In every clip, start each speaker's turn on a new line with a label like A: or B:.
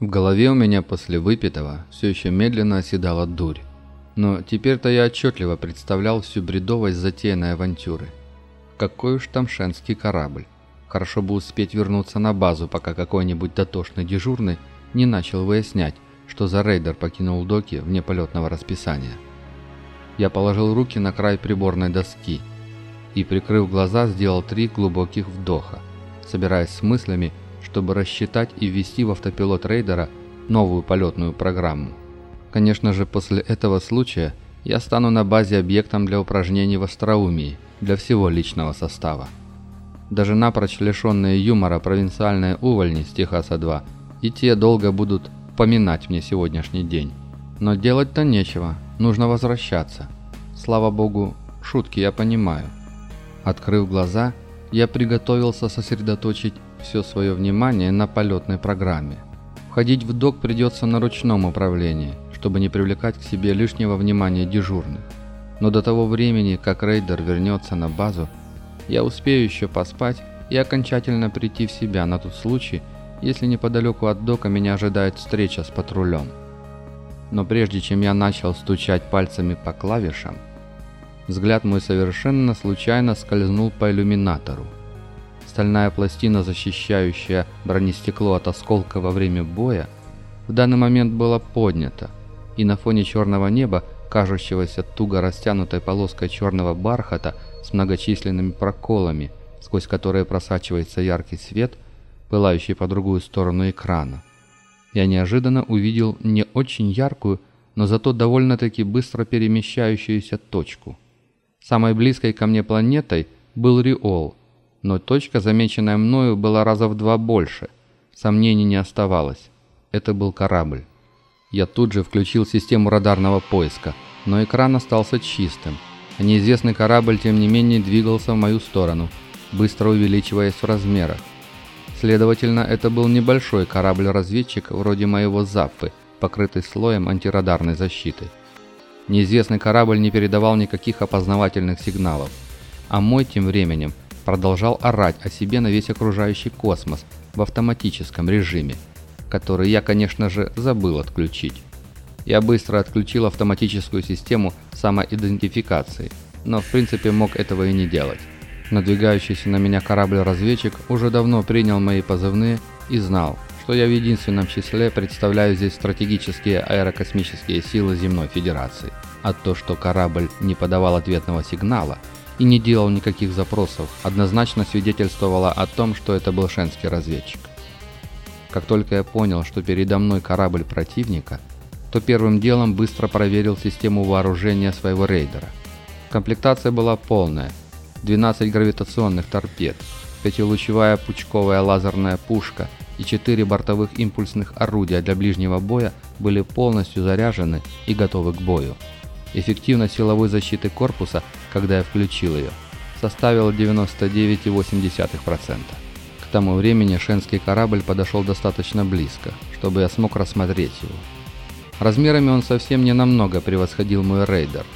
A: В голове у меня после выпитого все еще медленно оседала дурь. Но теперь-то я отчетливо представлял всю бредовость затеянной авантюры. Какой уж там шенский корабль. Хорошо бы успеть вернуться на базу, пока какой-нибудь дотошный дежурный не начал выяснять, что за рейдер покинул доки вне полетного расписания. Я положил руки на край приборной доски и, прикрыв глаза, сделал три глубоких вдоха, собираясь с мыслями, чтобы рассчитать и ввести в автопилот рейдера новую полетную программу. Конечно же, после этого случая я стану на базе объектом для упражнений в остроумии для всего личного состава. Даже напрочь лишенные юмора провинциальные увольни с Техаса-2 и те долго будут поминать мне сегодняшний день. Но делать-то нечего, нужно возвращаться. Слава богу, шутки я понимаю. Открыв глаза, я приготовился сосредоточить все свое внимание на полетной программе. Входить в док придется на ручном управлении, чтобы не привлекать к себе лишнего внимания дежурных. Но до того времени, как рейдер вернется на базу, я успею еще поспать и окончательно прийти в себя на тот случай, если неподалеку от дока меня ожидает встреча с патрулем. Но прежде чем я начал стучать пальцами по клавишам, взгляд мой совершенно случайно скользнул по иллюминатору. Стальная пластина, защищающая бронестекло от осколка во время боя, в данный момент была поднята, и на фоне черного неба, кажущегося туго растянутой полоской черного бархата с многочисленными проколами, сквозь которые просачивается яркий свет, пылающий по другую сторону экрана, я неожиданно увидел не очень яркую, но зато довольно-таки быстро перемещающуюся точку. Самой близкой ко мне планетой был Риол, но точка, замеченная мною, была раза в два больше. Сомнений не оставалось. Это был корабль. Я тут же включил систему радарного поиска, но экран остался чистым. А неизвестный корабль, тем не менее, двигался в мою сторону, быстро увеличиваясь в размерах. Следовательно, это был небольшой корабль-разведчик вроде моего Заппы, покрытый слоем антирадарной защиты. Неизвестный корабль не передавал никаких опознавательных сигналов, а мой тем временем – продолжал орать о себе на весь окружающий космос в автоматическом режиме, который я, конечно же, забыл отключить. Я быстро отключил автоматическую систему самоидентификации, но в принципе мог этого и не делать. Надвигающийся на меня корабль-разведчик уже давно принял мои позывные и знал, что я в единственном числе представляю здесь стратегические аэрокосмические силы Земной Федерации. А то, что корабль не подавал ответного сигнала – и не делал никаких запросов, однозначно свидетельствовало о том, что это был шенский разведчик. Как только я понял, что передо мной корабль противника, то первым делом быстро проверил систему вооружения своего рейдера. Комплектация была полная. 12 гравитационных торпед, пятилучевая пучковая лазерная пушка и 4 бортовых импульсных орудия для ближнего боя были полностью заряжены и готовы к бою. Эффективность силовой защиты корпуса, когда я включил ее, составила 99,8%. К тому времени шенский корабль подошел достаточно близко, чтобы я смог рассмотреть его. Размерами он совсем не намного превосходил мой рейдер,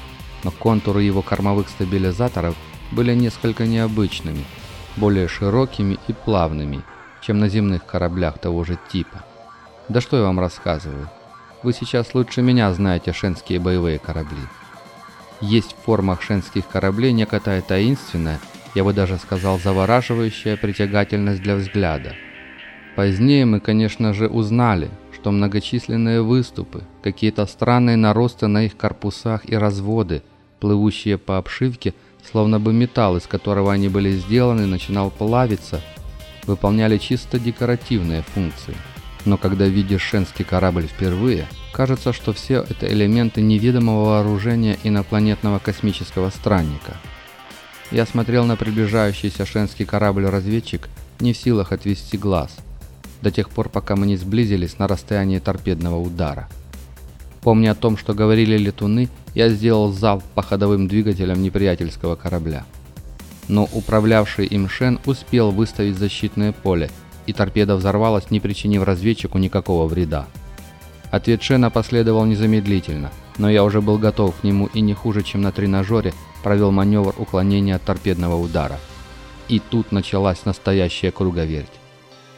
A: но контуры его кормовых стабилизаторов были несколько необычными, более широкими и плавными, чем на земных кораблях того же типа. Да что я вам рассказываю, вы сейчас лучше меня знаете шенские боевые корабли. Есть в формах шенских кораблей некая таинственная, я бы даже сказал завораживающая притягательность для взгляда. Позднее мы, конечно же, узнали, что многочисленные выступы, какие-то странные наросты на их корпусах и разводы, плывущие по обшивке, словно бы металл, из которого они были сделаны, начинал плавиться, выполняли чисто декоративные функции – но когда видишь шенский корабль впервые, кажется, что все это элементы неведомого вооружения инопланетного космического странника. Я смотрел на приближающийся шенский корабль-разведчик, не в силах отвести глаз, до тех пор, пока мы не сблизились на расстоянии торпедного удара. Помня о том, что говорили летуны, я сделал залп по ходовым двигателям неприятельского корабля. Но управлявший им Шен успел выставить защитное поле – и торпеда взорвалась, не причинив разведчику никакого вреда. Ответ Шена последовал незамедлительно, но я уже был готов к нему и не хуже, чем на тренажере, провел маневр уклонения от торпедного удара. И тут началась настоящая круговерть.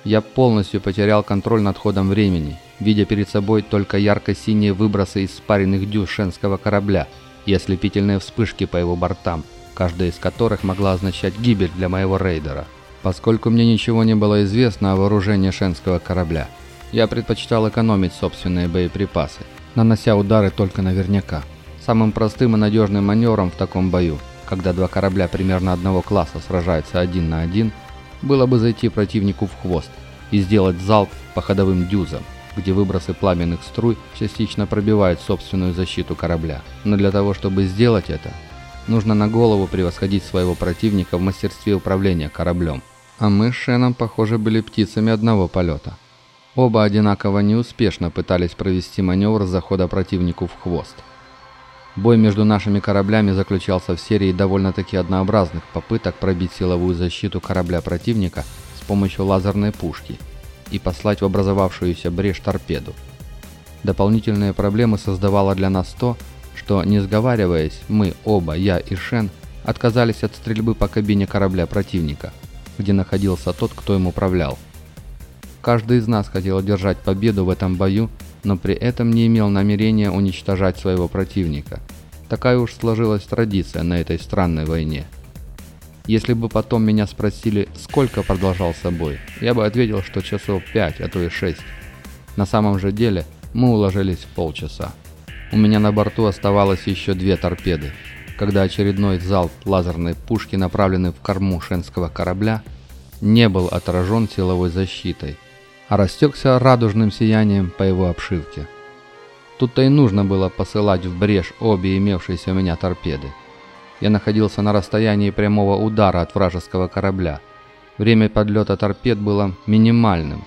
A: Я полностью потерял контроль над ходом времени, видя перед собой только ярко-синие выбросы из спаренных дюз шенского корабля и ослепительные вспышки по его бортам, каждая из которых могла означать гибель для моего рейдера. Поскольку мне ничего не было известно о вооружении шенского корабля, я предпочитал экономить собственные боеприпасы, нанося удары только наверняка. Самым простым и надежным маневром в таком бою, когда два корабля примерно одного класса сражаются один на один, было бы зайти противнику в хвост и сделать залп по ходовым дюзам, где выбросы пламенных струй частично пробивают собственную защиту корабля. Но для того, чтобы сделать это, нужно на голову превосходить своего противника в мастерстве управления кораблем. А мы с Шеном, похоже, были птицами одного полета. Оба одинаково неуспешно пытались провести маневр захода противнику в хвост. Бой между нашими кораблями заключался в серии довольно-таки однообразных попыток пробить силовую защиту корабля противника с помощью лазерной пушки и послать в образовавшуюся брешь торпеду. Дополнительные проблемы создавало для нас то, что, не сговариваясь, мы оба, я и Шен, отказались от стрельбы по кабине корабля противника, где находился тот, кто им управлял. Каждый из нас хотел одержать победу в этом бою, но при этом не имел намерения уничтожать своего противника. Такая уж сложилась традиция на этой странной войне. Если бы потом меня спросили, сколько продолжался бой, я бы ответил, что часов 5, а то и 6. На самом же деле мы уложились в полчаса. У меня на борту оставалось еще две торпеды. Когда очередной залп лазерной пушки, направленный в корму шенского корабля, не был отражен силовой защитой, а растекся радужным сиянием по его обшивке. Тут-то и нужно было посылать в брешь обе имевшиеся у меня торпеды. Я находился на расстоянии прямого удара от вражеского корабля. Время подлета торпед было минимальным,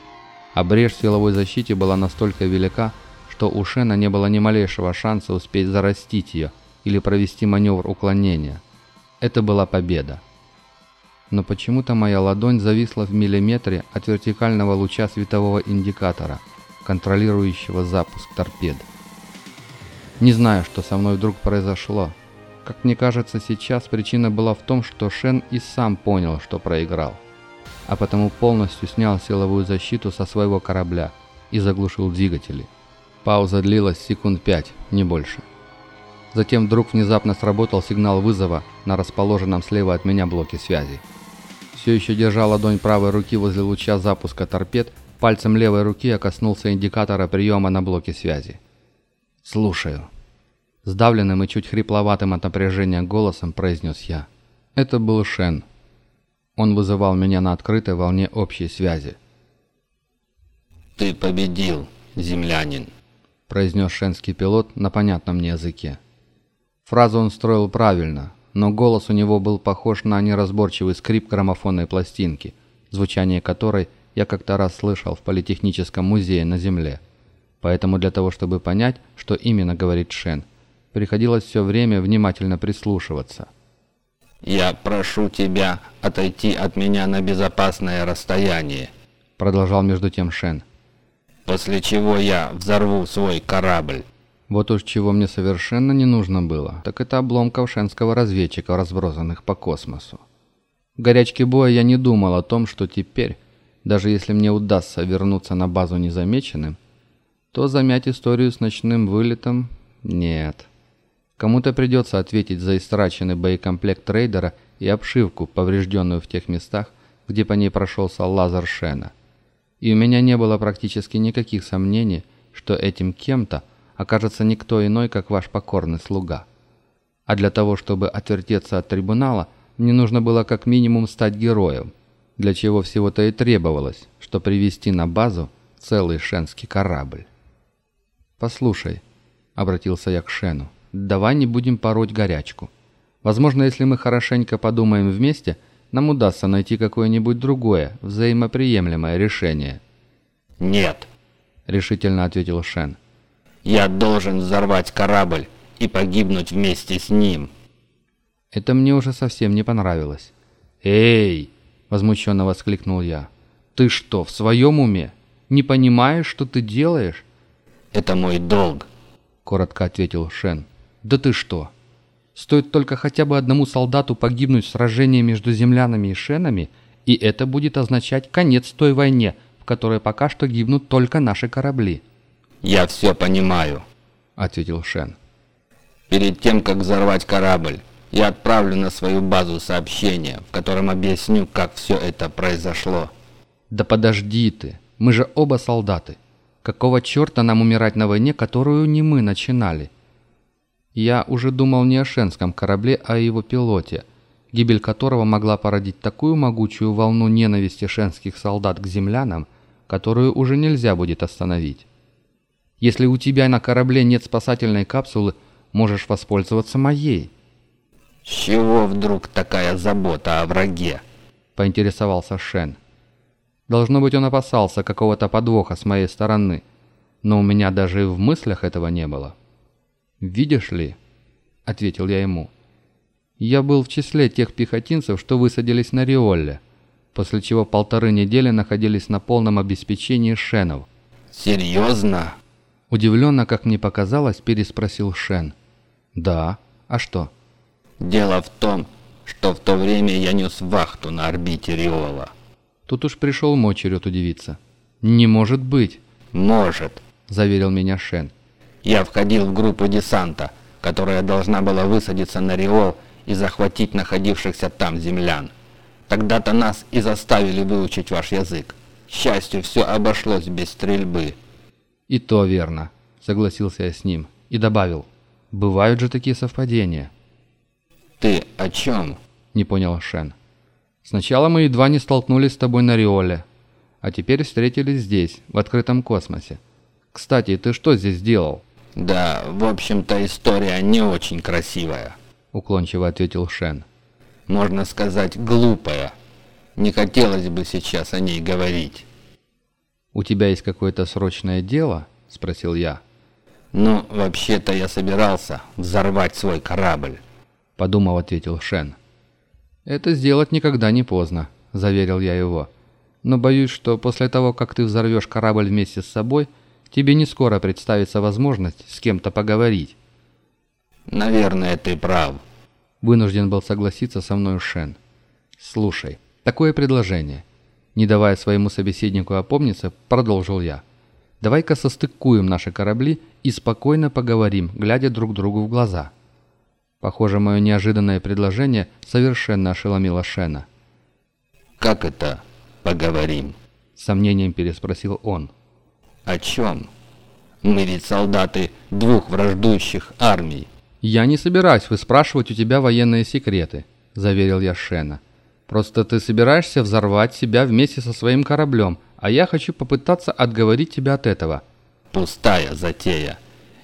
A: а брешь в силовой защите была настолько велика, что у Шена не было ни малейшего шанса успеть зарастить ее или провести маневр уклонения. Это была победа но почему-то моя ладонь зависла в миллиметре от вертикального луча светового индикатора, контролирующего запуск торпед. Не знаю, что со мной вдруг произошло. Как мне кажется, сейчас причина была в том, что Шен и сам понял, что проиграл, а потому полностью снял силовую защиту со своего корабля и заглушил двигатели. Пауза длилась секунд пять, не больше. Затем вдруг внезапно сработал сигнал вызова на расположенном слева от меня блоке связи. Все еще держа ладонь правой руки возле луча запуска торпед, пальцем левой руки я коснулся индикатора приема на блоке связи. «Слушаю». Сдавленным и чуть хрипловатым от напряжения голосом произнес я. Это был Шен. Он вызывал меня на открытой волне общей связи.
B: «Ты победил, землянин», —
A: произнес шенский пилот на понятном мне языке. Фразу он строил правильно, но голос у него был похож на неразборчивый скрип граммофонной пластинки, звучание которой я как-то раз слышал в Политехническом музее на Земле. Поэтому для того, чтобы понять, что именно говорит Шен, приходилось все время внимательно прислушиваться.
B: «Я прошу тебя отойти от меня на безопасное расстояние»,
A: продолжал между тем Шен.
B: «После чего я взорву свой корабль».
A: Вот уж чего мне совершенно не нужно было, так это обломков шенского разведчика, разбросанных по космосу. В горячке боя я не думал о том, что теперь, даже если мне удастся вернуться на базу незамеченным, то замять историю с ночным вылетом нет. Кому-то придется ответить за истраченный боекомплект рейдера и обшивку, поврежденную в тех местах, где по ней прошелся лазер Шена. И у меня не было практически никаких сомнений, что этим кем-то – окажется никто иной, как ваш покорный слуга. А для того, чтобы отвертеться от трибунала, мне нужно было как минимум стать героем, для чего всего-то и требовалось, что привести на базу целый шенский корабль. «Послушай», — обратился я к Шену, — «давай не будем пороть горячку. Возможно, если мы хорошенько подумаем вместе, нам удастся найти какое-нибудь другое, взаимоприемлемое решение».
B: «Нет», —
A: решительно ответил Шен.
B: Я должен взорвать корабль и погибнуть вместе с ним.
A: Это мне уже совсем не понравилось. «Эй!» — возмущенно воскликнул я. «Ты что, в своем уме? Не понимаешь, что ты делаешь?»
B: «Это мой долг», —
A: коротко ответил Шен. «Да ты что? Стоит только хотя бы одному солдату погибнуть в сражении между землянами и шенами, и это будет означать конец той войне, которой пока что гибнут только наши корабли».
B: «Я все понимаю», —
A: ответил Шен.
B: «Перед тем, как взорвать корабль, я отправлю на свою базу сообщение, в котором объясню, как все это произошло».
A: «Да подожди ты, мы же оба солдаты. Какого черта нам умирать на войне, которую не мы начинали?» Я уже думал не о шенском корабле, а о его пилоте, гибель которого могла породить такую могучую волну ненависти шенских солдат к землянам, которую уже нельзя будет остановить. Если у тебя на корабле нет спасательной капсулы, можешь воспользоваться моей.
B: «С чего вдруг такая забота о враге?»
A: – поинтересовался Шен. Должно быть, он опасался какого-то подвоха с моей стороны, но у меня даже и в мыслях этого не было. «Видишь ли?» – ответил я ему. «Я был в числе тех пехотинцев, что высадились на Риолле, после чего полторы недели находились на полном обеспечении шенов».
B: «Серьезно?»
A: Удивленно, как мне показалось, переспросил Шен. «Да. А что?»
B: «Дело в том, что в то время я нес вахту на орбите Риола».
A: Тут уж пришел мой черед удивиться. «Не может быть!»
B: «Может», —
A: заверил меня Шен.
B: Я входил в группу десанта, которая должна была высадиться на Риол и захватить находившихся там землян. Тогда-то нас и заставили выучить ваш язык. К счастью, все обошлось без стрельбы».
A: «И то верно», — согласился я с ним и добавил. «Бывают же такие совпадения».
B: «Ты о чем?»
A: — не понял Шен. «Сначала мы едва не столкнулись с тобой на Риоле, а теперь встретились здесь, в открытом космосе. Кстати, ты что здесь делал?»
B: «Да, в общем-то история не очень красивая», —
A: уклончиво ответил Шен.
B: «Можно сказать, глупая. Не хотелось бы сейчас о ней говорить».
A: «У тебя есть какое-то срочное дело?» — спросил я.
B: «Ну, вообще-то я собирался взорвать свой корабль», —
A: подумав, ответил Шен. «Это сделать никогда не поздно», — заверил я его. «Но боюсь, что после того, как ты взорвешь корабль вместе с собой, — тебе не скоро представится возможность с кем-то поговорить».
B: «Наверное, ты прав», —
A: вынужден был согласиться со мной Шен. «Слушай, такое предложение». Не давая своему собеседнику опомниться, продолжил я. «Давай-ка состыкуем наши корабли и спокойно поговорим, глядя друг другу в глаза». Похоже, мое неожиданное предложение совершенно ошеломило Шена.
B: «Как это поговорим?»
A: сомнением переспросил он.
B: «О чем? Мы ведь солдаты двух враждующих армий».
A: «Я не собираюсь выспрашивать у тебя военные секреты», – заверил я Шена. «Просто ты собираешься взорвать себя вместе со своим кораблем, а я хочу попытаться отговорить тебя от этого».
B: «Пустая затея.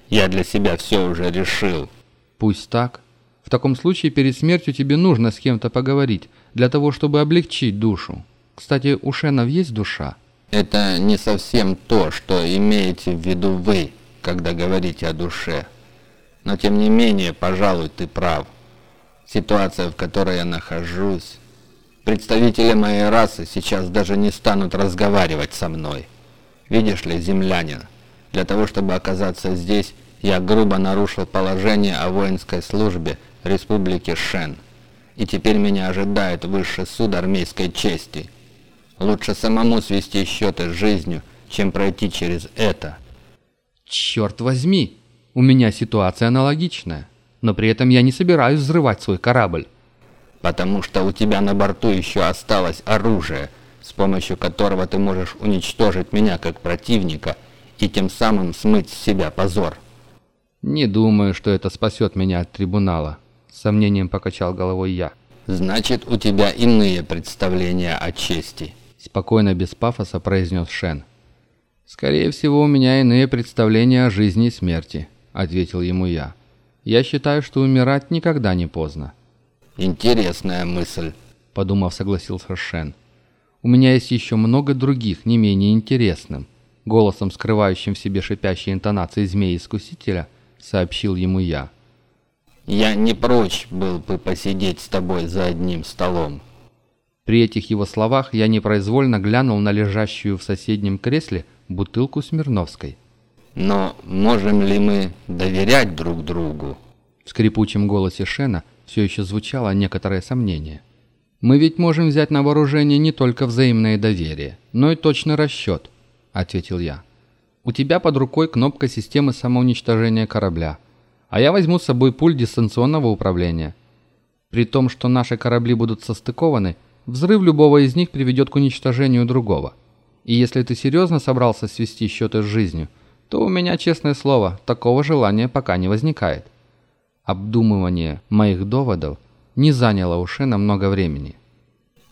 B: Я для себя все уже решил».
A: «Пусть так. В таком случае перед смертью тебе нужно с кем-то поговорить, для того, чтобы облегчить душу. Кстати, у Шенов есть душа?»
B: Это не совсем то, что имеете в виду вы, когда говорите о душе. Но тем не менее, пожалуй, ты прав. Ситуация, в которой я нахожусь... Представители моей расы сейчас даже не станут разговаривать со мной. Видишь ли, землянин, для того, чтобы оказаться здесь, я грубо нарушил положение о воинской службе Республики Шен. И теперь меня ожидает высший суд армейской чести – Лучше самому свести счеты с жизнью, чем пройти через это.
A: Черт возьми, у меня ситуация аналогичная, но при этом я не собираюсь взрывать свой корабль.
B: Потому что у тебя на борту еще осталось оружие, с помощью которого ты можешь уничтожить меня как противника и тем самым смыть с себя позор.
A: Не думаю, что это спасет меня от трибунала, с сомнением покачал головой я.
B: Значит, у тебя иные представления о чести.
A: Спокойно, без пафоса произнес Шен. «Скорее всего, у меня иные представления о жизни и смерти», — ответил ему я. «Я считаю, что умирать никогда не поздно».
B: «Интересная мысль», —
A: подумав, согласился Шен. «У меня есть еще много других, не менее интересным», — голосом, скрывающим в себе шипящие интонации змеи-искусителя, сообщил ему я.
B: «Я не прочь был бы посидеть с тобой за одним столом»,
A: при этих его словах я непроизвольно глянул на лежащую в соседнем кресле бутылку Смирновской.
B: «Но можем ли мы доверять друг другу?»
A: В скрипучем голосе Шена все еще звучало некоторое сомнение. «Мы ведь можем взять на вооружение не только взаимное доверие, но и точный расчет», — ответил я. «У тебя под рукой кнопка системы самоуничтожения корабля, а я возьму с собой пульт дистанционного управления. При том, что наши корабли будут состыкованы, взрыв любого из них приведет к уничтожению другого. И если ты серьезно собрался свести счеты с жизнью, то у меня, честное слово, такого желания пока не возникает. Обдумывание моих доводов не заняло у Шена много времени.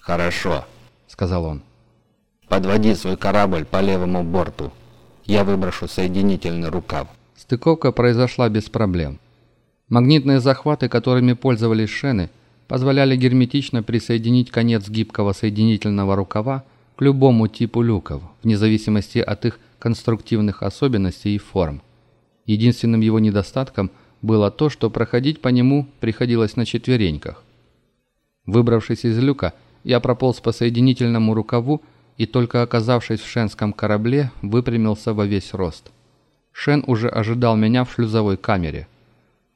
B: «Хорошо», — сказал он. «Подводи свой корабль по левому борту. Я выброшу соединительный рукав».
A: Стыковка произошла без проблем. Магнитные захваты, которыми пользовались Шены, позволяли герметично присоединить конец гибкого соединительного рукава к любому типу люков, вне зависимости от их конструктивных особенностей и форм. Единственным его недостатком было то, что проходить по нему приходилось на четвереньках. Выбравшись из люка, я прополз по соединительному рукаву и только оказавшись в шенском корабле, выпрямился во весь рост. Шен уже ожидал меня в шлюзовой камере.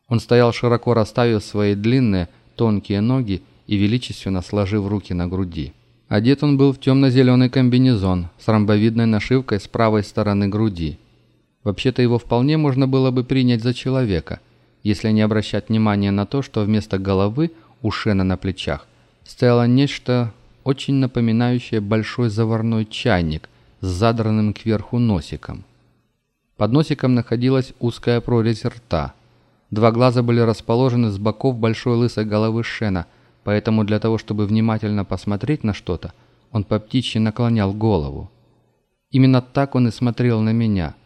A: Он стоял широко расставив свои длинные, тонкие ноги и величественно сложив руки на груди. Одет он был в темно-зеленый комбинезон с ромбовидной нашивкой с правой стороны груди. Вообще-то его вполне можно было бы принять за человека, если не обращать внимания на то, что вместо головы у Шена на плечах стояло нечто очень напоминающее большой заварной чайник с задранным кверху носиком. Под носиком находилась узкая прорезь рта. Два глаза были расположены с боков большой лысой головы Шена – поэтому для того, чтобы внимательно посмотреть на что-то, он по птичьи наклонял голову. Именно так он и смотрел на меня.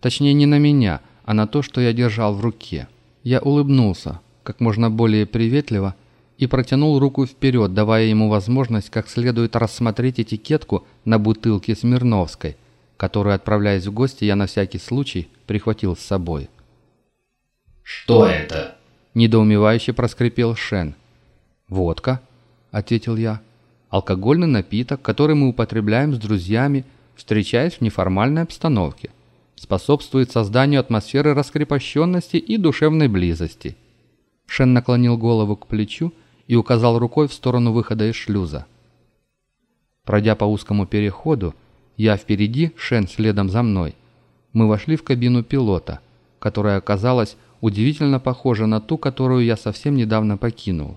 A: Точнее, не на меня, а на то, что я держал в руке. Я улыбнулся, как можно более приветливо, и протянул руку вперед, давая ему возможность как следует рассмотреть этикетку на бутылке Смирновской, которую, отправляясь в гости, я на всякий случай прихватил с собой.
B: «Что это?»
A: – недоумевающе проскрипел Шен. «Водка», — ответил я. «Алкогольный напиток, который мы употребляем с друзьями, встречаясь в неформальной обстановке. Способствует созданию атмосферы раскрепощенности и душевной близости». Шен наклонил голову к плечу и указал рукой в сторону выхода из шлюза. Пройдя по узкому переходу, я впереди, Шен следом за мной, мы вошли в кабину пилота, которая оказалась удивительно похожа на ту, которую я совсем недавно покинул.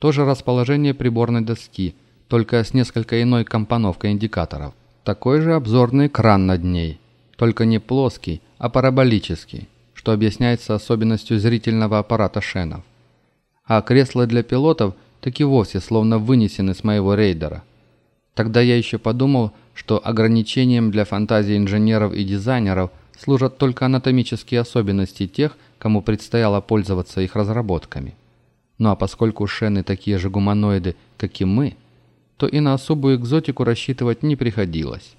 A: Тоже расположение приборной доски, только с несколько иной компоновкой индикаторов. Такой же обзорный экран над ней, только не плоский, а параболический, что объясняется особенностью зрительного аппарата шенов. А кресла для пилотов так и вовсе словно вынесены с моего рейдера. Тогда я еще подумал, что ограничением для фантазии инженеров и дизайнеров служат только анатомические особенности тех, кому предстояло пользоваться их разработками. Ну а поскольку шены такие же гуманоиды, как и мы, то и на особую экзотику рассчитывать не приходилось.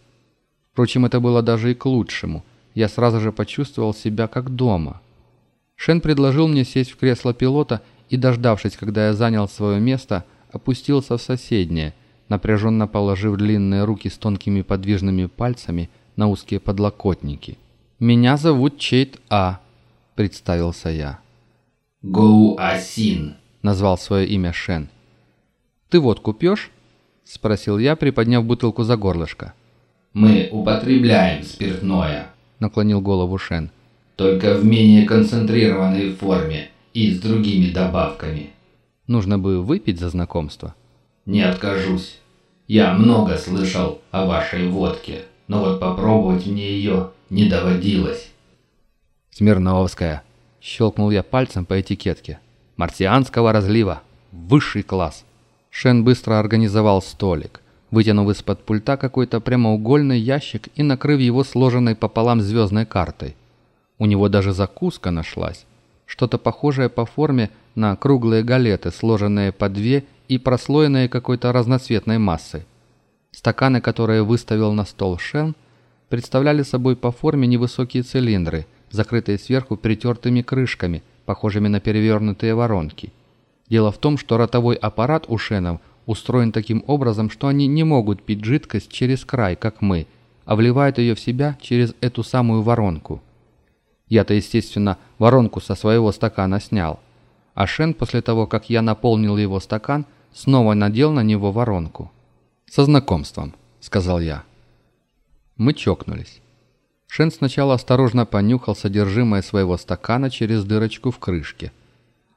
A: Впрочем, это было даже и к лучшему. Я сразу же почувствовал себя как дома. Шен предложил мне сесть в кресло пилота и, дождавшись, когда я занял свое место, опустился в соседнее, напряженно положив длинные руки с тонкими подвижными пальцами на узкие подлокотники. «Меня зовут Чейт А», — представился я.
B: «Гоу Асин»,
A: назвал свое имя Шен. «Ты водку пьешь?» – спросил я, приподняв бутылку за горлышко.
B: «Мы употребляем спиртное», –
A: наклонил голову Шен.
B: «Только в менее концентрированной форме и с другими добавками».
A: «Нужно бы выпить за знакомство».
B: «Не откажусь. Я много слышал о вашей водке, но вот попробовать мне ее не доводилось».
A: «Смирновская», – щелкнул я пальцем по этикетке марсианского разлива. Высший класс. Шен быстро организовал столик, вытянув из-под пульта какой-то прямоугольный ящик и накрыв его сложенной пополам звездной картой. У него даже закуска нашлась. Что-то похожее по форме на круглые галеты, сложенные по две и прослоенные какой-то разноцветной массой. Стаканы, которые выставил на стол Шен, представляли собой по форме невысокие цилиндры, закрытые сверху притертыми крышками – похожими на перевернутые воронки. Дело в том, что ротовой аппарат у шенов устроен таким образом, что они не могут пить жидкость через край, как мы, а вливают ее в себя через эту самую воронку. Я-то, естественно, воронку со своего стакана снял. А Шен, после того, как я наполнил его стакан, снова надел на него воронку. «Со знакомством», — сказал я. Мы чокнулись. Шен сначала осторожно понюхал содержимое своего стакана через дырочку в крышке,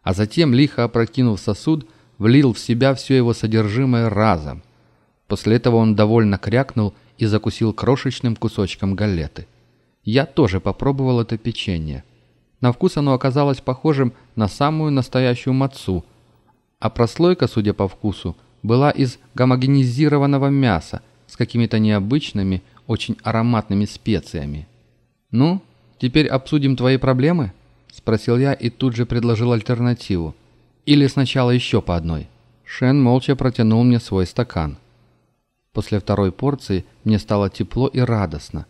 A: а затем, лихо опрокинув сосуд, влил в себя все его содержимое разом. После этого он довольно крякнул и закусил крошечным кусочком галеты. Я тоже попробовал это печенье. На вкус оно оказалось похожим на самую настоящую мацу, а прослойка, судя по вкусу, была из гомогенизированного мяса с какими-то необычными, очень ароматными специями. «Ну, теперь обсудим твои проблемы?» – спросил я и тут же предложил альтернативу. «Или сначала еще по одной?» Шен молча протянул мне свой стакан. После второй порции мне стало тепло и радостно.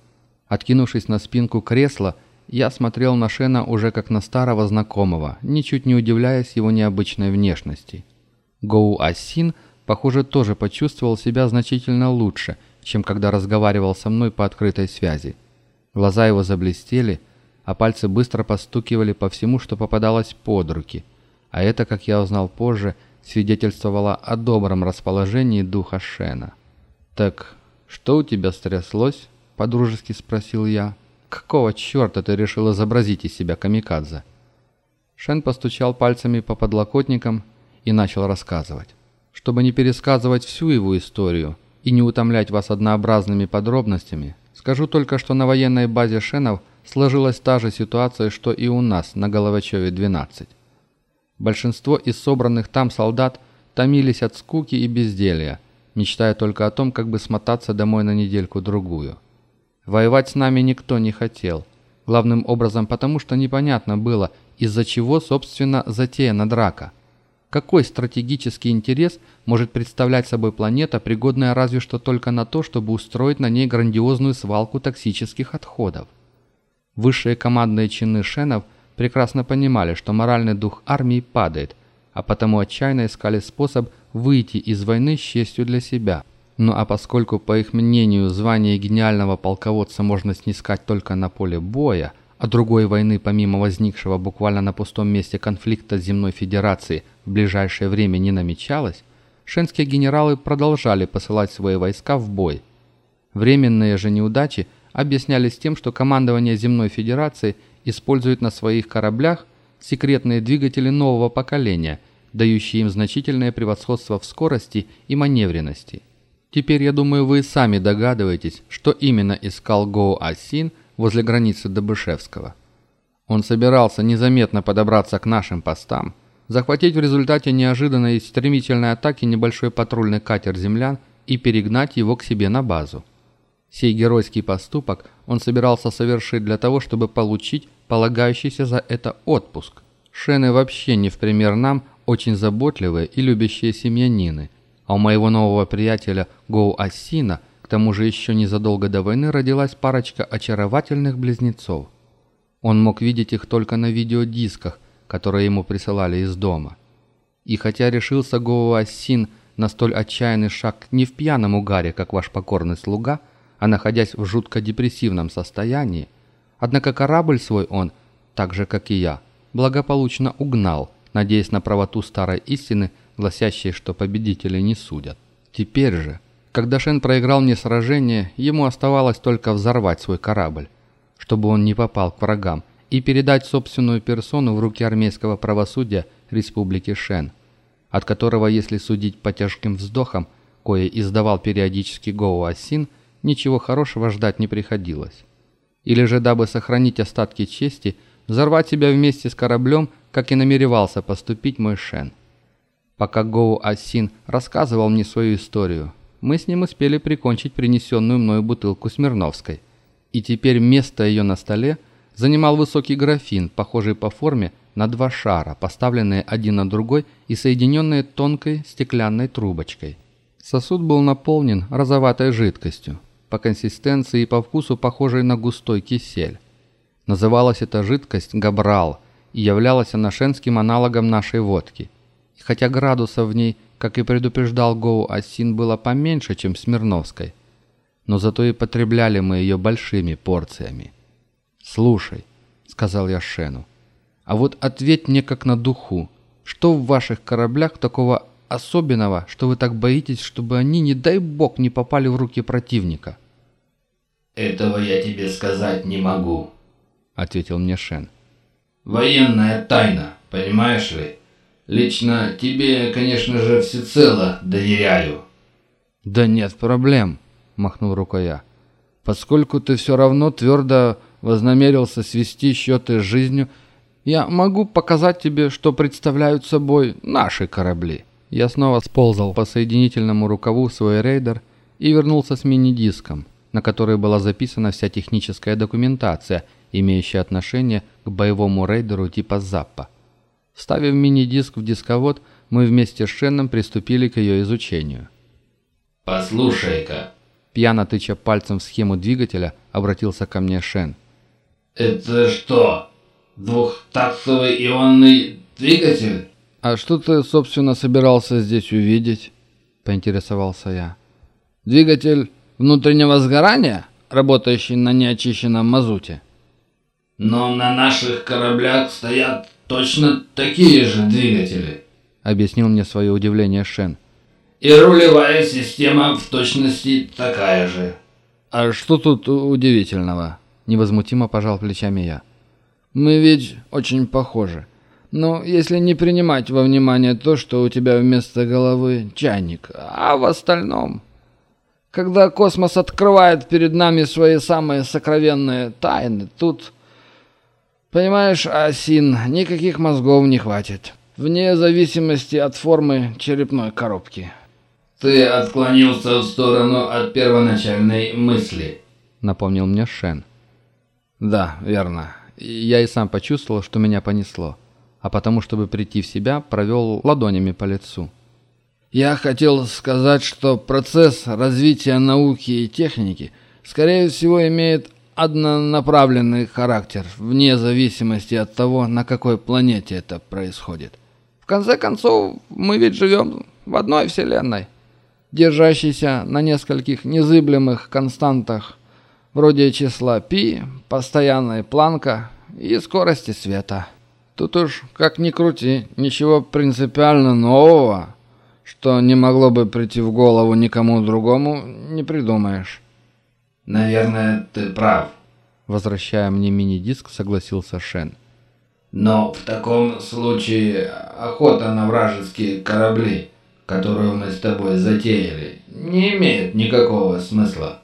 A: Откинувшись на спинку кресла, я смотрел на Шена уже как на старого знакомого, ничуть не удивляясь его необычной внешности. Гоу Асин, похоже, тоже почувствовал себя значительно лучше – чем когда разговаривал со мной по открытой связи. Глаза его заблестели, а пальцы быстро постукивали по всему, что попадалось под руки. А это, как я узнал позже, свидетельствовало о добром расположении духа Шена. «Так, что у тебя стряслось?» – подружески спросил я. «Какого черта ты решил изобразить из себя камикадзе?» Шен постучал пальцами по подлокотникам и начал рассказывать. Чтобы не пересказывать всю его историю – и не утомлять вас однообразными подробностями, скажу только, что на военной базе Шенов сложилась та же ситуация, что и у нас на Головачеве-12. Большинство из собранных там солдат томились от скуки и безделья, мечтая только о том, как бы смотаться домой на недельку-другую. Воевать с нами никто не хотел, главным образом потому, что непонятно было, из-за чего, собственно, затеяна драка – какой стратегический интерес может представлять собой планета, пригодная разве что только на то, чтобы устроить на ней грандиозную свалку токсических отходов? Высшие командные чины Шенов прекрасно понимали, что моральный дух армии падает, а потому отчаянно искали способ выйти из войны с честью для себя. Ну а поскольку, по их мнению, звание гениального полководца можно снискать только на поле боя, а другой войны, помимо возникшего буквально на пустом месте конфликта с Земной Федерацией, в ближайшее время не намечалось, шенские генералы продолжали посылать свои войска в бой. Временные же неудачи объяснялись тем, что командование Земной Федерации использует на своих кораблях секретные двигатели нового поколения, дающие им значительное превосходство в скорости и маневренности. Теперь, я думаю, вы сами догадываетесь, что именно искал Гоу Асин – возле границы Добышевского. Он собирался незаметно подобраться к нашим постам, захватить в результате неожиданной и стремительной атаки небольшой патрульный катер землян и перегнать его к себе на базу. Сей геройский поступок он собирался совершить для того, чтобы получить полагающийся за это отпуск. Шены вообще не в пример нам очень заботливые и любящие семьянины, а у моего нового приятеля Гоу Асина к тому же еще незадолго до войны родилась парочка очаровательных близнецов. Он мог видеть их только на видеодисках, которые ему присылали из дома. И хотя решился Гоуассин на столь отчаянный шаг не в пьяном угаре, как ваш покорный слуга, а находясь в жутко депрессивном состоянии, однако корабль свой он, так же как и я, благополучно угнал, надеясь на правоту старой истины, гласящей, что победители не судят. Теперь же, когда Шен проиграл мне сражение, ему оставалось только взорвать свой корабль, чтобы он не попал к врагам, и передать собственную персону в руки армейского правосудия Республики Шен, от которого, если судить по тяжким вздохам, кое издавал периодически Гоу Асин, ничего хорошего ждать не приходилось. Или же, дабы сохранить остатки чести, взорвать себя вместе с кораблем, как и намеревался поступить мой Шен. Пока Гоу Асин рассказывал мне свою историю, мы с ним успели прикончить принесенную мною бутылку Смирновской. И теперь место ее на столе занимал высокий графин, похожий по форме на два шара, поставленные один на другой и соединенные тонкой стеклянной трубочкой. Сосуд был наполнен розоватой жидкостью, по консистенции и по вкусу похожей на густой кисель. Называлась эта жидкость габрал и являлась она шенским аналогом нашей водки. И хотя градусов в ней – как и предупреждал Гоу Асин, было поменьше, чем в Смирновской. Но зато и потребляли мы ее большими порциями. «Слушай», — сказал я Шену, — «а вот ответь мне как на духу, что в ваших кораблях такого особенного, что вы так боитесь, чтобы они, не дай бог, не попали в руки противника?»
C: «Этого я тебе сказать не могу», — ответил мне Шен. «Военная тайна, понимаешь ли? Лично тебе, конечно же, всецело доверяю».
A: «Да нет проблем», — махнул рукой я. «Поскольку ты все равно твердо вознамерился свести счеты с жизнью, я могу показать тебе, что представляют собой наши корабли». Я снова сползал по соединительному рукаву свой рейдер и вернулся с мини-диском, на который была записана вся техническая документация, имеющая отношение к боевому рейдеру типа Заппа. Вставив мини-диск в дисковод, мы вместе с Шенном приступили к ее изучению.
C: «Послушай-ка»,
A: пьяно тыча пальцем в схему двигателя, обратился ко мне Шен.
C: «Это что, двухтактовый ионный двигатель?»
A: «А что ты, собственно, собирался здесь увидеть?» – поинтересовался я. «Двигатель внутреннего сгорания, работающий на неочищенном мазуте?»
C: «Но на наших кораблях стоят точно такие же двигатели», –
A: объяснил мне свое удивление Шен.
C: «И рулевая система в точности такая же».
A: «А что тут удивительного?» – невозмутимо пожал плечами я. «Мы ведь очень похожи». Но если не принимать во внимание то, что у тебя вместо головы чайник, а в остальном... Когда космос открывает перед нами свои самые сокровенные тайны, тут... Понимаешь, Асин, никаких мозгов не хватит. Вне зависимости от формы черепной коробки.
C: Ты отклонился в сторону от первоначальной мысли, напомнил мне Шен.
A: Да, верно. Я и сам почувствовал, что меня понесло а потому, чтобы прийти в себя, провел ладонями по лицу. Я хотел сказать, что процесс развития науки и техники, скорее всего, имеет однонаправленный характер, вне зависимости от того, на какой планете это происходит. В конце концов, мы ведь живем в одной Вселенной, держащейся на нескольких незыблемых константах, вроде числа π, постоянной планка и скорости света. Тут уж, как ни крути, ничего принципиально нового, что не могло бы прийти в голову никому другому, не придумаешь.
C: Наверное, ты прав.
A: Возвращая мне мини-диск, согласился Шен.
C: Но в таком случае охота на вражеские корабли, которую мы с тобой затеяли, не имеет никакого смысла.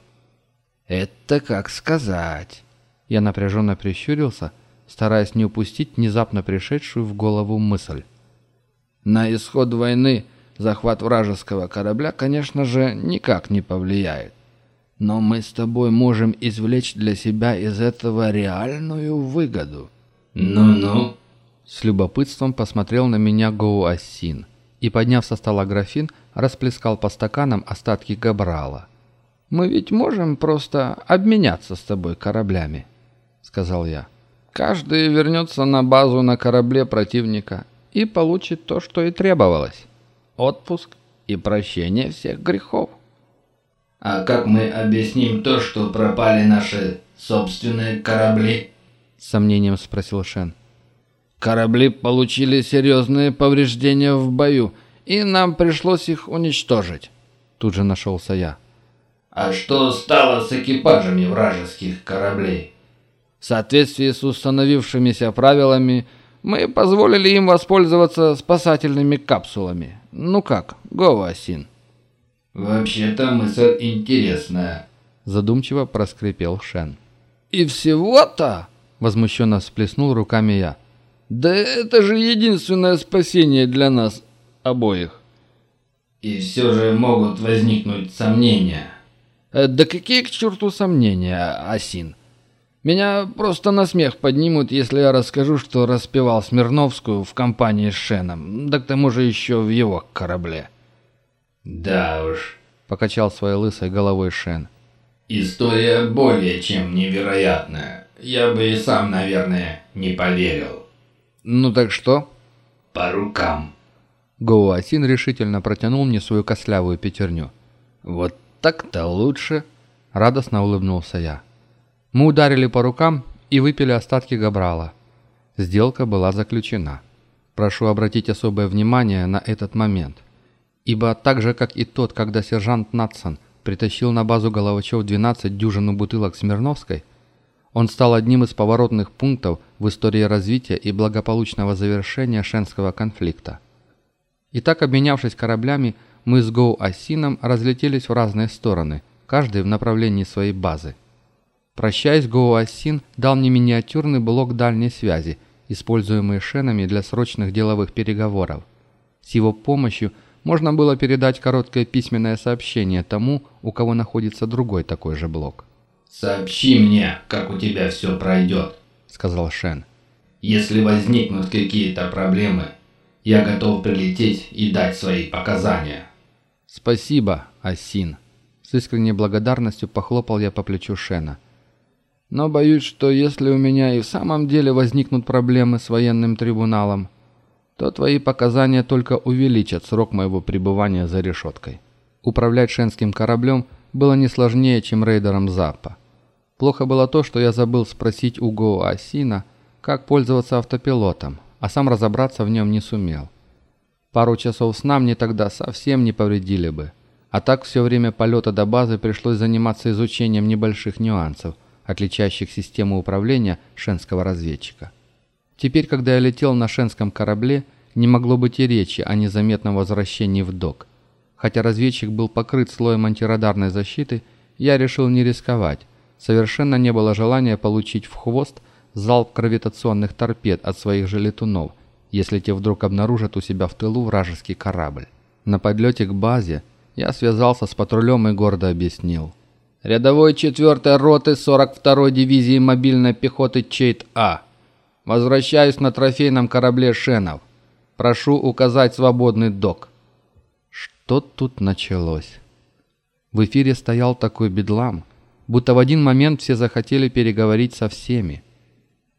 A: Это как сказать. Я напряженно прищурился, стараясь не упустить внезапно пришедшую в голову мысль. На исход войны захват вражеского корабля, конечно же, никак не повлияет. Но мы с тобой можем извлечь для себя из этого реальную выгоду.
C: Ну-ну.
A: С любопытством посмотрел на меня Гоу Ассин и, подняв со стола графин, расплескал по стаканам остатки Габрала. «Мы ведь можем просто обменяться с тобой кораблями», — сказал я. Каждый вернется на базу на корабле противника и получит то, что и требовалось. Отпуск и прощение всех грехов.
C: А как мы объясним то, что пропали наши собственные корабли?
A: С сомнением спросил Шен. Корабли получили серьезные повреждения в бою, и нам пришлось их уничтожить. Тут же нашелся я.
C: А что стало с экипажами вражеских кораблей?
A: В соответствии с установившимися правилами, мы позволили им воспользоваться спасательными капсулами. Ну как, Говасин?
C: «Вообще-то мысль интересная», –
A: задумчиво проскрипел Шен. «И всего-то?» – возмущенно всплеснул руками я. «Да это же единственное спасение для нас обоих».
C: «И все же могут возникнуть сомнения».
A: «Э, «Да какие к черту сомнения, Асин?» Меня просто на смех поднимут, если я расскажу, что распевал Смирновскую в компании с Шеном, да к тому же еще в его корабле.
C: «Да уж», —
A: покачал своей лысой головой Шен.
C: «История более чем невероятная. Я бы и сам, наверное, не поверил».
A: «Ну так что?»
C: «По рукам».
A: Гоуасин решительно протянул мне свою кослявую пятерню. «Вот так-то лучше!» — радостно улыбнулся я. Мы ударили по рукам и выпили остатки габрала. Сделка была заключена. Прошу обратить особое внимание на этот момент. Ибо так же, как и тот, когда сержант Натсон притащил на базу Головачев-12 дюжину бутылок Смирновской, он стал одним из поворотных пунктов в истории развития и благополучного завершения Шенского конфликта. И так, обменявшись кораблями, мы с Гоу Асином разлетелись в разные стороны, каждый в направлении своей базы. Прощаясь, Гоу Асин дал мне миниатюрный блок дальней связи, используемый Шенами для срочных деловых переговоров. С его помощью можно было передать короткое письменное сообщение тому, у кого находится другой такой же блок.
C: «Сообщи мне, как у тебя все пройдет», — сказал Шен. «Если возникнут какие-то проблемы, я готов прилететь и дать свои показания».
A: «Спасибо, Асин». С искренней благодарностью похлопал я по плечу Шена. «Но боюсь, что если у меня и в самом деле возникнут проблемы с военным трибуналом, то твои показания только увеличат срок моего пребывания за решеткой. Управлять шенским кораблем было не сложнее, чем рейдером Запа. Плохо было то, что я забыл спросить у Гоу Асина, как пользоваться автопилотом, а сам разобраться в нем не сумел. Пару часов сна мне тогда совсем не повредили бы. А так все время полета до базы пришлось заниматься изучением небольших нюансов, отличающих систему управления шенского разведчика. Теперь, когда я летел на шенском корабле, не могло быть и речи о незаметном возвращении в док. Хотя разведчик был покрыт слоем антирадарной защиты, я решил не рисковать. Совершенно не было желания получить в хвост залп гравитационных торпед от своих же летунов, если те вдруг обнаружат у себя в тылу вражеский корабль. На подлете к базе я связался с патрулем и гордо объяснил. «Рядовой 4-й роты 42-й дивизии мобильной пехоты Чейт-А. Возвращаюсь на трофейном корабле Шенов. Прошу указать свободный док». Что тут началось? В эфире стоял такой бедлам – будто в один момент все захотели переговорить со всеми.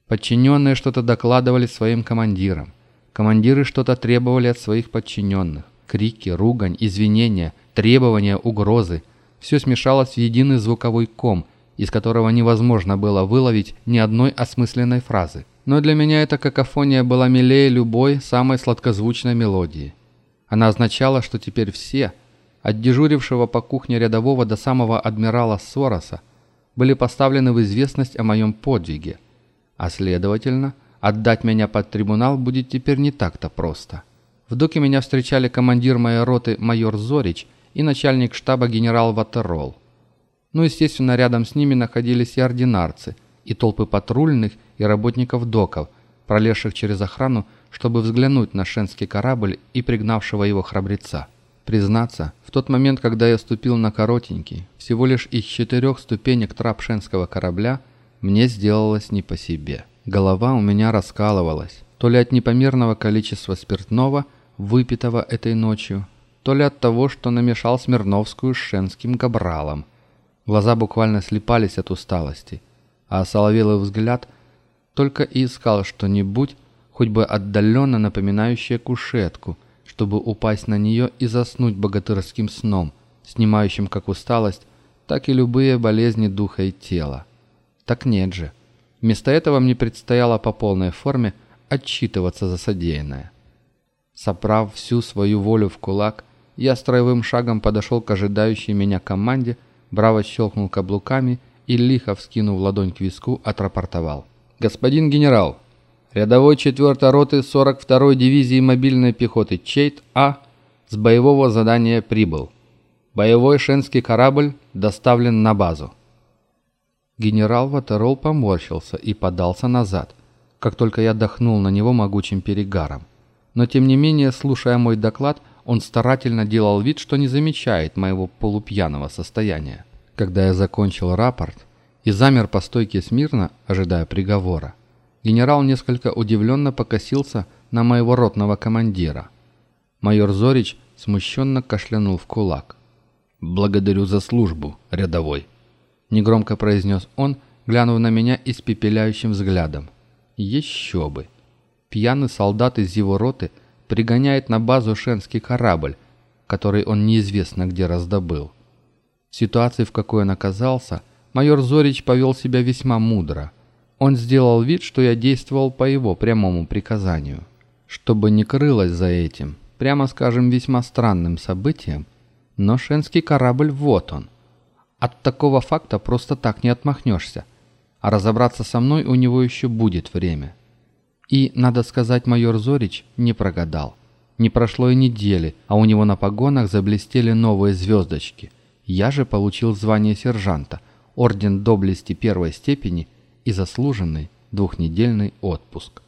A: Подчиненные что-то докладывали своим командирам. Командиры что-то требовали от своих подчиненных. Крики, ругань, извинения, требования, угрозы. Все смешалось в единый звуковой ком, из которого невозможно было выловить ни одной осмысленной фразы. Но для меня эта какофония была милее любой самой сладкозвучной мелодии. Она означала, что теперь все – от дежурившего по кухне рядового до самого адмирала Сороса, были поставлены в известность о моем подвиге, а следовательно, отдать меня под трибунал будет теперь не так-то просто. В доке меня встречали командир моей роты майор Зорич и начальник штаба генерал Ватерол. Ну, естественно, рядом с ними находились и ординарцы, и толпы патрульных и работников доков, пролезших через охрану, чтобы взглянуть на шенский корабль и пригнавшего его храбреца. Признаться, в тот момент, когда я ступил на коротенький, всего лишь из четырех ступенек трапшенского корабля, мне сделалось не по себе. Голова у меня раскалывалась, то ли от непомерного количества спиртного, выпитого этой ночью, то ли от того, что намешал Смирновскую с шенским габралом. Глаза буквально слепались от усталости, а соловелый взгляд только и искал что-нибудь, хоть бы отдаленно напоминающее кушетку – чтобы упасть на нее и заснуть богатырским сном, снимающим как усталость, так и любые болезни духа и тела. Так нет же. Вместо этого мне предстояло по полной форме отчитываться за содеянное. Собрав всю свою волю в кулак, я строевым шагом подошел к ожидающей меня команде, браво щелкнул каблуками и, лихо вскинув ладонь к виску, отрапортовал. «Господин генерал, рядовой 4 роты 42-й дивизии мобильной пехоты Чейт А с боевого задания прибыл. Боевой шенский корабль доставлен на базу. Генерал Ватерол поморщился и подался назад, как только я дохнул на него могучим перегаром. Но тем не менее, слушая мой доклад, он старательно делал вид, что не замечает моего полупьяного состояния. Когда я закончил рапорт и замер по стойке смирно, ожидая приговора, Генерал несколько удивленно покосился на моего ротного командира. Майор Зорич смущенно кашлянул в кулак. «Благодарю за службу, рядовой», — негромко произнес он, глянув на меня испепеляющим взглядом. «Еще бы! Пьяный солдат из его роты пригоняет на базу шенский корабль, который он неизвестно где раздобыл. В ситуации, в какой он оказался, майор Зорич повел себя весьма мудро. Он сделал вид, что я действовал по его прямому приказанию. Чтобы не крылось за этим, прямо скажем, весьма странным событием, но шенский корабль вот он. От такого факта просто так не отмахнешься, а разобраться со мной у него еще будет время. И, надо сказать, майор Зорич не прогадал. Не прошло и недели, а у него на погонах заблестели новые звездочки. Я же получил звание сержанта, орден доблести первой степени и заслуженный двухнедельный отпуск.